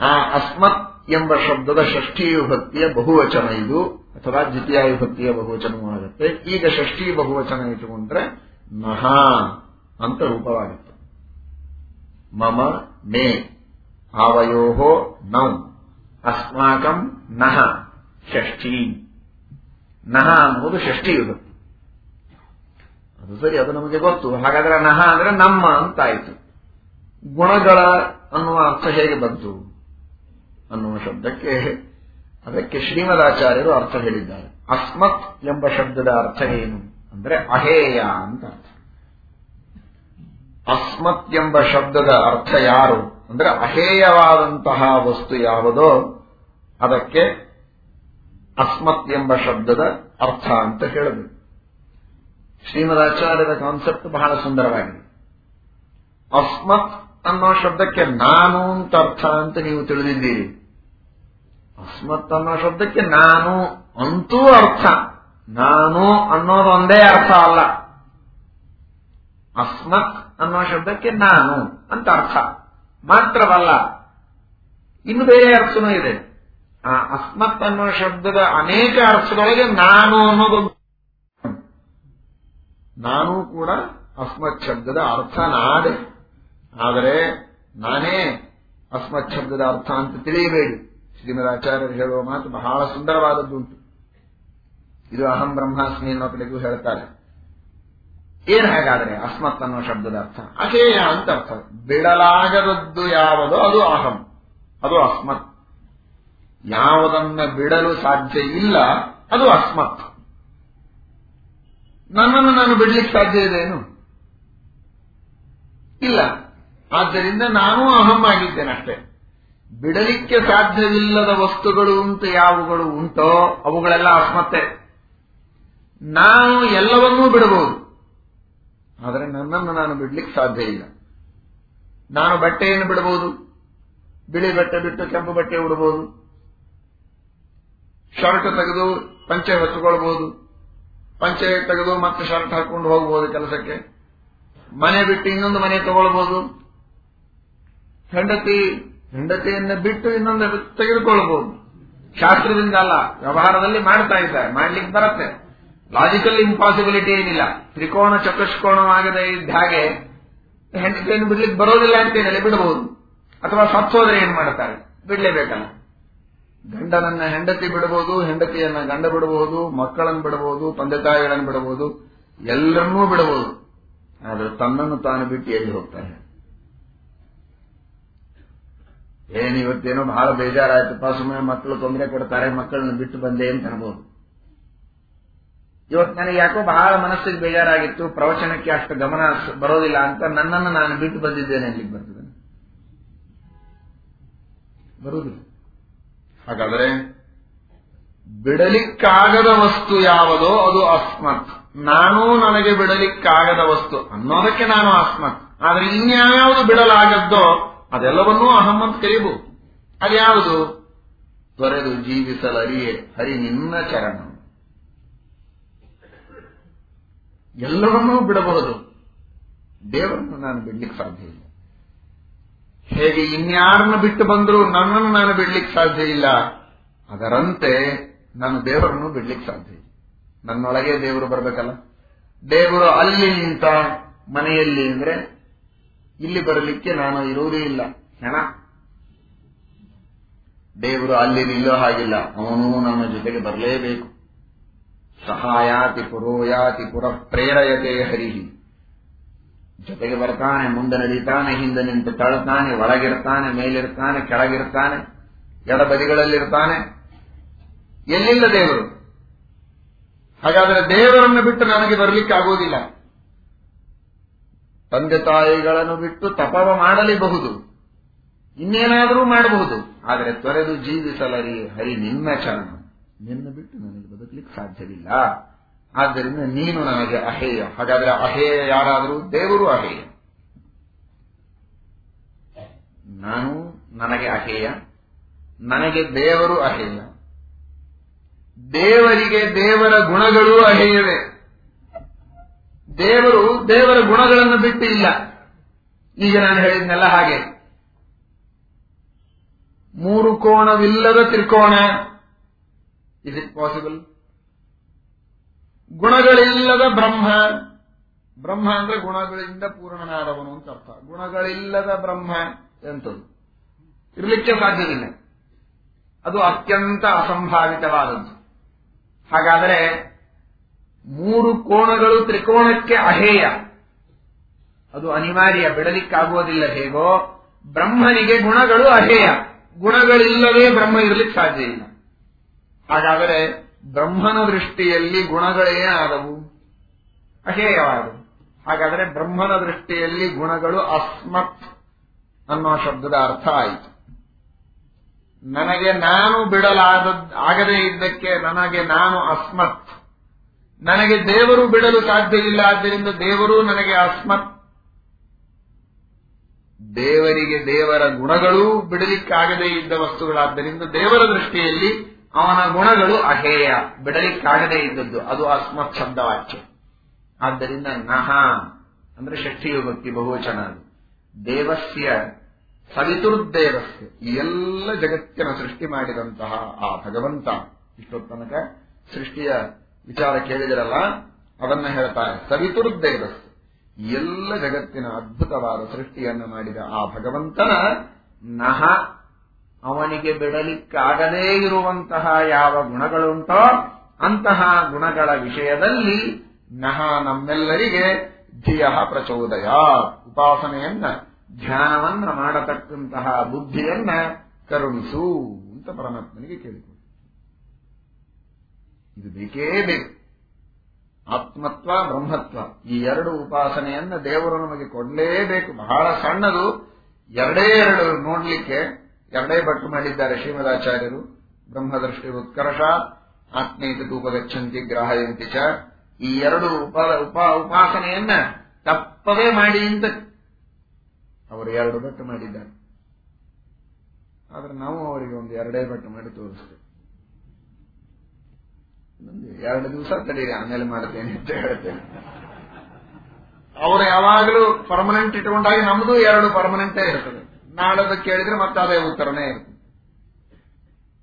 ಆ ಅಸ್ಮತ್ ಎಂಬ ಶಬ್ದದ ಷಷ್ಠಿ ವಿಭಕ್ತಿಯ ಬಹುವಚನ ಇದು, ಅಥವಾ ದ್ವಿತೀಯ ವಿಭಕ್ತಿಯ ಬಹುವಚನವೂ ಆಗುತ್ತೆ. ಈಗ ಷಷ್ಠಿ ಬಹುವಚನ ಇಟ್ಟುಕೊಂಡ್ರೆ ನಹ ಅಂತ ರೂಪವಾಗುತ್ತೆ. ಮಮ ಮೇ ಆವಯೋ ನೌ ಅಸ್ಮಾಕಂ ನಹ ಷಷ್ಠಿ. ನಹ ಅನ್ನುವುದು ಷಷ್ಠಿ ವಿಭಕ್ತಿ. ಅದು ಸರಿ, ಅದು ನಮಗೆ ಗೊತ್ತು. ಹಾಗಾದ್ರೆ ನಹ ಅಂದ್ರೆ ನಮ್ಮ ಅಂತಾಯಿತು. ಗುಣಗಳ ಅನ್ನುವ ಅರ್ಥ ಹೇಗೆ ಬಂತು? ಅನ್ನುವ ಶಬ್ದಕ್ಕೆ, ಅದಕ್ಕೆ ಶ್ರೀಮದಾಚಾರ್ಯರು ಅರ್ಥ ಹೇಳಿದ್ದಾರೆ. ಅಸ್ಮತ್ ಎಂಬ ಶಬ್ದದ ಅರ್ಥ ಏನು? ಅಂದರೆ ಅಹೇಯ ಅಂತ ಅರ್ಥ. ಅಸ್ಮತ್ ಎಂಬ ಶಬ್ದದ ಅರ್ಥ ಯಾರು? ಅಂದರೆ ಅಹೇಯವಾದಂತಹ ವಸ್ತು ಯಾವುದೋ, ಅದಕ್ಕೆ ಅಸ್ಮತ್ ಎಂಬ ಶಬ್ದದ ಅರ್ಥ ಅಂತ ಹೇಳಬೇಕು. ಶ್ರೀಮದಾಚಾರ್ಯರ ಕಾನ್ಸೆಪ್ಟ್ ಬಹಳ ಸುಂದರವಾಗಿದೆ. ಅಸ್ಮತ್ ಅನ್ನೋ ಶಬ್ದಕ್ಕೆ ನಾನು ಅಂತ ಅರ್ಥ ಅಂತ ನೀವು ತಿಳಿದಿದ್ದೀರಿ. ಅಸ್ಮತ್ ಅನ್ನೋ ಶಬ್ದಕ್ಕೆ ನಾನು ಅಂತೂ ಅರ್ಥ. ನಾನು ಅನ್ನೋದು ಒಂದೇ ಅರ್ಥ ಅಲ್ಲ. ಅಸ್ಮತ್ ಅನ್ನೋ ಶಬ್ದಕ್ಕೆ ನಾನು ಅಂತ ಅರ್ಥ. ಮಾತ್ರವಲ್ಲ, ಇನ್ನು ಬೇರೆ ಅರ್ಥನೂ ಇದೆ. ಆ ಅಸ್ಮತ್ ಅನ್ನೋ ಶಬ್ದದ ಅನೇಕ ಅರ್ಥದೊಳಗೆ ನಾನು ಅನ್ನೋದು. ನಾನು ಕೂಡ ಅಸ್ಮತ್ ಶಬ್ದದ ಅರ್ಥ ನಾದೆ ಆದರೆ ನಾನೇ ಅಸ್ಮತ್ ಶಬ್ದದ ಅರ್ಥ ಅಂತ ತಿಳಿಯಬೇಡಿ. ಶ್ರೀಮದ್ ಆಚಾರ್ಯರು ಹೇಳುವ ಮಾತು ಬಹಳ ಸುಂದರವಾದದ್ದುಂಟು ಇದು ಅಹಂ ಬ್ರಹ್ಮಾಸ್ಮಿ ಅನ್ನೋ ಕಡೆಗೂ ಹೇಳ್ತಾರೆ ಏನ್ ಹಾಗಾದರೆ ಅಸ್ಮತ್ ಅನ್ನೋ ಶಬ್ದದ ಅರ್ಥ? ಅಹೇಯ ಅಂತ ಅರ್ಥ. ಬಿಡಲಾಗದದ್ದು ಯಾವುದೋ? ಅದು ಅಹಂ. ಅದು ಅಸ್ಮತ್. ಯಾವುದನ್ನ ಬಿಡಲು ಸಾಧ್ಯ ಇಲ್ಲ, ಅದು ಅಸ್ಮತ್. ನನ್ನನ್ನು ನಾನು ಬಿಡ್ಲಿಕ್ಕೆ ಸಾಧ್ಯ ಇದೇನು ಇಲ್ಲ. ಆದ್ದರಿಂದ ನಾನು ಅಹಂ ಆಗಿದ್ದೇನೆ ಅಷ್ಟೇ ಬಿಡಲಿಕ್ಕೆ ಸಾಧ್ಯವಿಲ್ಲದ ವಸ್ತುಗಳು ಅಂತ ಯಾವುಗಳು ಉಂಟೋ ಅವುಗಳೆಲ್ಲ ಅಸ್ಮತ್ತೆ. ನಾನು ಎಲ್ಲವನ್ನೂ ಬಿಡಬಹುದು. ಆದರೆ ನನ್ನನ್ನು ನಾನು ಬಿಡ್ಲಿಕ್ಕೆ ಸಾಧ್ಯ ಇಲ್ಲ. ನಾನು ಬಟ್ಟೆಯನ್ನು ಬಿಡಬಹುದು. ಬಿಳಿ ಬಟ್ಟೆ ಬಿಟ್ಟು ಕೆಂಪು ಬಟ್ಟೆ ಉಡಬಹುದು. ಶರ್ಟ್ ತೆಗೆದು ಪಂಚೆ ಹೊತ್ತುಕೊಳ್ಬಹುದು. ಪಂಚೆ ತೆಗೆದು ಮತ್ತೆ ಶರ್ಟ್ ಹಾಕೊಂಡು ಹೋಗಬಹುದು ಕೆಲಸಕ್ಕೆ. ಮನೆ ಬಿಟ್ಟು ಇನ್ನೊಂದು ಮನೆ ತಗೊಳ್ಬಹುದು. ಹೆಂಡತಿ ಹೆಂಡತಿಯನ್ನ ಬಿಟ್ಟು ಇನ್ನೊಂದು ತೆಗೆದುಕೊಳ್ಳಬಹುದು. ಶಾಸ್ತ್ರದಿಂದ ಅಲ್ಲ, ವ್ಯವಹಾರದಲ್ಲಿ ಮಾಡ್ತಾ ಇದ್ದಾರೆ, ಮಾಡ್ಲಿಕ್ಕೆ ಬರುತ್ತೆ. ಲಾಜಿಕಲ್ ಇಂಪಾಸಿಬಿಲಿಟಿ ಏನಿಲ್ಲ. ತ್ರಿಕೋಣ, ಚತುಷ್ಕೋಣವಾಗದೆ ಇದ್ದ ಹಾಗೆ ಹೆಂಡತಿಯನ್ನು ಬಿಡ್ಲಿಕ್ಕೆ ಬರೋದಿಲ್ಲ ಅಂತೇಳಿ ಬಿಡಬಹುದು ಅಥವಾ ಸತ್ತೋದ್ರೆ ಏನ್ ಮಾಡ್ತಾರೆ? ಬಿಡ್ಲೇಬೇಕಲ್ಲ. ಗಂಡನನ್ನ ಹೆಂಡತಿ ಬಿಡಬಹುದು ಹೆಂಡತಿಯನ್ನ ಗಂಡ ಬಿಡಬಹುದು ಮಕ್ಕಳನ್ನು ಬಿಡಬಹುದು ತಂದೆ ತಾಯಿಗಳನ್ನು ಬಿಡಬಹುದು ಎಲ್ಲರನ್ನೂ ಬಿಡಬಹುದು ಆದ್ರೆ ತನ್ನನ್ನು ತಾನು ಬಿಟ್ಟು ಎಲ್ಲಿ ಹೋಗ್ತಾರೆ? ಏನ್ ಇವತ್ತೇನೋ ಬಹಳ ಬೇಜಾರಾಯ್ತಪ್ಪ ಸುಮ್ಮನೆ ಮಕ್ಕಳು ತೊಂದರೆ ಕೊಡ್ತಾರೆ, ಮಕ್ಕಳನ್ನ ಬಿಟ್ಟು ಬಂದೆ ಅಂತ ಅನ್ಬೋದು. ಇವತ್ತು ನನಗೆ ಯಾಕೋ ಬಹಳ ಮನಸ್ಸಿಗೆ ಬೇಜಾರಾಗಿತ್ತು. ಪ್ರವಚನಕ್ಕೆ ಅಷ್ಟು ಗಮನ ಬರೋದಿಲ್ಲ ಅಂತ ನನ್ನನ್ನು ನಾನು ಬಿಟ್ಟು ಬಂದಿದ್ದೇನೆ ಅಲ್ಲಿಗೆ ಬರ್ತದೆ. ಬರುವುದಿಲ್ಲ. ಹಾಗಾದರೆ, ಬಿಡಲಿಕ್ಕಾಗದ ವಸ್ತು ಯಾವುದೋ? ಅದು ಅಸ್ಮತ್. ನಾನು ನನಗೆ ಬಿಡಲಿಕ್ಕಾಗದ ವಸ್ತು. ಅನ್ನೋದಕ್ಕೆ ನಾನು ಅಸ್ಮತ್. ಆದರೆ ಇನ್ಯಾವುದು ಬಿಡಲಾಗದ್ದೋ ಅದೆಲ್ಲವನ್ನೂ ಅಹಂ ಅಂತ ಕರೀಬಹುದು ಅದ್ಯಾವುದು? ತೊರೆದು ಜೀವಿಸಲರಿಯೇ ಹರಿ ನಿನ್ನ ಚರಣ. ಎಲ್ಲವನ್ನೂ ಬಿಡಬಹುದು. ದೇವರನ್ನು ನಾನು ಬಿಡ್ಲಿಕ್ಕೆ ಸಾಧ್ಯ ಇಲ್ಲ. ಹೇಗೆ ಇನ್ಯಾರನ್ನ ಬಿಟ್ಟು ಬಂದರೂ ನನ್ನನ್ನು ನಾನು ಬಿಡ್ಲಿಕ್ಕೆ ಸಾಧ್ಯ ಇಲ್ಲ. ಅದರಂತೆ ನಾನು ದೇವರನ್ನು ಬಿಡ್ಲಿಕ್ಕೆ ಸಾಧ್ಯ ಇಲ್ಲ. ನನ್ನೊಳಗೆ ದೇವರು ಬರಬೇಕಲ್ಲ? ದೇವರು ಅಲ್ಲಿ ನಿಂತ ಮನೆಯಲ್ಲಿ ಅಂದ್ರೆ ಇಲ್ಲಿ ಬರಲಿಕ್ಕೆ ನಾನು ಇರುವುದೇ ಇಲ್ಲ. ಹೆಣ ದೇವರು ಅಲ್ಲಿ ನಿಲ್ಲೋ ಹಾಗಿಲ್ಲ. ಅವನು ನಮ್ಮ ಜೊತೆಗೆ ಬರಲೇಬೇಕು. ಸಹಾಯಾತಿ ಪುರೋಯಾತಿ ಪುರ ಪ್ರೇರಯತೆ ಹರಿಹಿ ಜೊತೆಗೆ ಬರ್ತಾನೆ ಮುಂದೆ ನಡೀತಾನೆ ಹಿಂದೆ ನಿಂತು ತಳ್ತಾನೆ ಒಳಗಿರ್ತಾನೆ ಮೇಲಿರ್ತಾನೆ ಕೆಳಗಿರ್ತಾನೆ ಎಡಬದಿಗಳಲ್ಲಿರ್ತಾನೆ. ಎಲ್ಲಿಲ್ಲ ದೇವರು? ಹಾಗಾದರೆ ದೇವರನ್ನು ಬಿಟ್ಟು ನನಗೆ ಬರಲಿಕ್ಕೆ ಆಗುವುದಿಲ್ಲ. ತಂದೆ ತಾಯಿಗಳನ್ನು ಬಿಟ್ಟು ತಪವ ಮಾಡಲೇಬಹುದು. ಇನ್ನೇನಾದರೂ ಮಾಡಬಹುದು. ಆದರೆ ತೊರೆದು ಜೀವಿಸಲರಿ ಹರಿ ನಿನ್ನ ಚರಣ ನಿನ್ನ ಬಿಟ್ಟು ನನಗೆ ಬದುಕಲಿಕ್ಕೆ ಸಾಧ್ಯವಿಲ್ಲ. ಆದ್ದರಿಂದ ನೀನು ನನಗೆ ಅಹೇಯ. ಹಾಗಾದ್ರೆ ಅಹೇಯ ಯಾರಾದರೂ? ದೇವರು ಅಹೇಯ. ನಾನು ನನಗೆ ಅಹೇಯ. ನನಗೆ ದೇವರು ಅಹೇಯ. ದೇವರಿಗೆ ದೇವರ ಗುಣಗಳು ಅಹೇಯವೇ. ದೇವರು ದೇವರ ಗುಣಗಳನ್ನು ಬಿಟ್ಟು ಇಲ್ಲ. ಈಗ ನಾನು ಹೇಳಿದ್ನೆಲ್ಲ ಹಾಗೆ. ಮೂರು ಕೋಣವಿಲ್ಲದ ತ್ರಿಕೋಣ. ಇಸ್ ಇಟ್ ಪಾಸಿಬಲ್ ಗುಣಗಳಿಲ್ಲದ ಬ್ರಹ್ಮ. ಬ್ರಹ್ಮ ಅಂದ್ರೆ ಗುಣಗಳಿಂದ ಪೂರ್ಣನಾದವನು ಅಂತ ಅರ್ಥ. ಗುಣಗಳಿಲ್ಲದ ಬ್ರಹ್ಮ ಎಂಥದ್ದು ಇರಲಿಕ್ಕೆ ಸಾಧ್ಯವಿಲ್ಲ. ಅದು ಅತ್ಯಂತ ಅಸಂಭಾವಿತವಾದದ್ದು. ಹಾಗಾದರೆ ಮೂರು ಕೋಣಗಳು ತ್ರಿಕೋಣಕ್ಕೆ ಅಹೇಯ. ಅದು ಅನಿವಾರ್ಯ, ಬಿಡಲಿಕ್ಕಾಗುವುದಿಲ್ಲ ಹೇಗೋ. ಬ್ರಹ್ಮನಿಗೆ ಗುಣಗಳು ಅಹೇಯ. ಗುಣಗಳಿಲ್ಲವೇ ಬ್ರಹ್ಮ ಇರಲಿಕ್ಕೆ ಸಾಧ್ಯ ಇಲ್ಲ. ಹಾಗಾದರೆ ಬ್ರಹ್ಮನ ದೃಷ್ಟಿಯಲ್ಲಿ ಗುಣಗಳೇ ಆದವು. ಅಹೇಯವಾದವು. ಹಾಗಾದರೆ ಬ್ರಹ್ಮನ ದೃಷ್ಟಿಯಲ್ಲಿ ಗುಣಗಳು ಅಸ್ಮತ್ ಅನ್ನೋ ಶಬ್ದದ ಅರ್ಥ ಆಯಿತು. ನನಗೆ ನಾನು ಬಿಡಲಾದ ಆಗದೇ ಇದ್ದಕ್ಕೆ ನನಗೆ ನಾನು ಅಸ್ಮತ್ ನನಗೆ ದೇವರು ಬಿಡಲು ಸಾಧ್ಯ ಇಲ್ಲ, ಆದ್ದರಿಂದ ದೇವರು ನನಗೆ ಅಸ್ಮತ್. ದೇವರಿಗೆ ದೇವರ ಗುಣಗಳೂ ಬಿಡಲಿಕ್ಕಾಗದೇ ಇದ್ದ ವಸ್ತುಗಳಾದ್ದರಿಂದ ದೇವರ ದೃಷ್ಟಿಯಲ್ಲಿ ಅವನ ಗುಣಗಳು ಅಹೇಯ, ಬಿಡಲಿಕ್ಕಾಗದೇ ಇದ್ದದ್ದು. ಅದು ಅಸ್ಮತ್ ಶಬ್ದವಾಚ್ಯ. ಆದ್ದರಿಂದ ನಹ ಅಂದ್ರೆ ಷಷ್ಠಿಯುಗಕ್ತಿ ಬಹುವಚನ ಅದು. ದೇವಸ್ಯ ಸವಿತುರ್ದೇವಸ್ಯ. ಎಲ್ಲ ಜಗತ್ತಿನ ಸೃಷ್ಟಿ ಮಾಡಿದಂತಹ ಆ ಭಗವಂತ ಇಷ್ಟೊತ್ತನಕ ಸೃಷ್ಟಿಯ ವಿಚಾರ ಕೇಳಿದಿರಲ್ಲ, ಅದನ್ನ ಹೇಳ್ತಾರೆ. ಸವಿತುರ್ದೇವಸ್ ಎಲ್ಲ ಜಗತ್ತಿನ ಅದ್ಭುತವಾದ ಸೃಷ್ಟಿಯನ್ನು ಮಾಡಿದ ಆ ಭಗವಂತನ ನಹ ಅವನಿಗೆ ಬಿಡಲಿಕ್ಕಾಗದೇ ಇರುವಂತಹ ಯಾವ ಗುಣಗಳುಂಟೋ ಅಂತಹ ಗುಣಗಳ ವಿಷಯದಲ್ಲಿ ನಹ ನಮ್ಮೆಲ್ಲರಿಗೆ ಧಿಯ ಪ್ರಚೋದಯ ಉಪಾಸನೆಯನ್ನ, ಧ್ಯಾನವನ್ನ ಮಾಡತಕ್ಕಂತಹ ಬುದ್ಧಿಯನ್ನ ಕರುಣಿಸು ಅಂತ ಪರಮಾತ್ಮನಿಗೆ ಕೇಳಿಕೊಂಡು. ಇದು ಬೇಕೇ ಬೇಕು. ಆತ್ಮತ್ವ, ಬ್ರಹ್ಮತ್ವ. ಈ ಎರಡು ಉಪಾಸನೆಯನ್ನ ದೇವರು ನಮಗೆ ಕೊಡಲೇಬೇಕು. ಬಹಳ ಸಣ್ಣದು. ಎರಡೇ ಎರಡು ನೋಡ್ಲಿಕ್ಕೆ ಎರಡೇ ಬಟ್ಟು ಮಾಡಿದ್ದಾರೆ ಶ್ರೀಮದಾಚಾರ್ಯರು. ಬ್ರಹ್ಮದೃಷ್ಟಿ ಉತ್ಕರ್ಷ, ಆತ್ಮೀಯತೆ ತೂಪಗಚ್ಚಂತಿ ಗ್ರಾಹಯಂತಿ ಚ. ಈ ಎರಡು ಉಪ ಉಪ, ಉಪಾಸನೆಯನ್ನ ತಪ್ಪದೇ ಮಾಡಿ ಅಂತ ಅವರು ಎರಡು ಬಟ್ಟು ಮಾಡಿದ್ದಾರೆ. ಆದ್ರೆ ನಾವು ಅವರಿಗೆ ಒಂದು ಎರಡೇ ಬಟ್ಟು ಮಾಡಿ ತೋರಿಸ್ತೇವೆ. ಎರಡು ದಿವಸ ತಡೀರಿ ಆಮೇಲೆ ಮಾಡ್ತೇನೆ ಅಂತ ಹೇಳ್ತೇನೆ. ಅವರು ಯಾವಾಗಲೂ ಪರ್ಮನೆಂಟ್ ಇಟ್ಕೊಂಡಾಗ ನಮ್ದು ಎರಡು ಪರ್ಮನೆಂಟೇ ಇರ್ತದೆ. ನಾಳದ ಕೇಳಿದ್ರೆ ಮತ್ತೆ ಅದೇ ಉತ್ತರನೇ ಇರ್ತದೆ.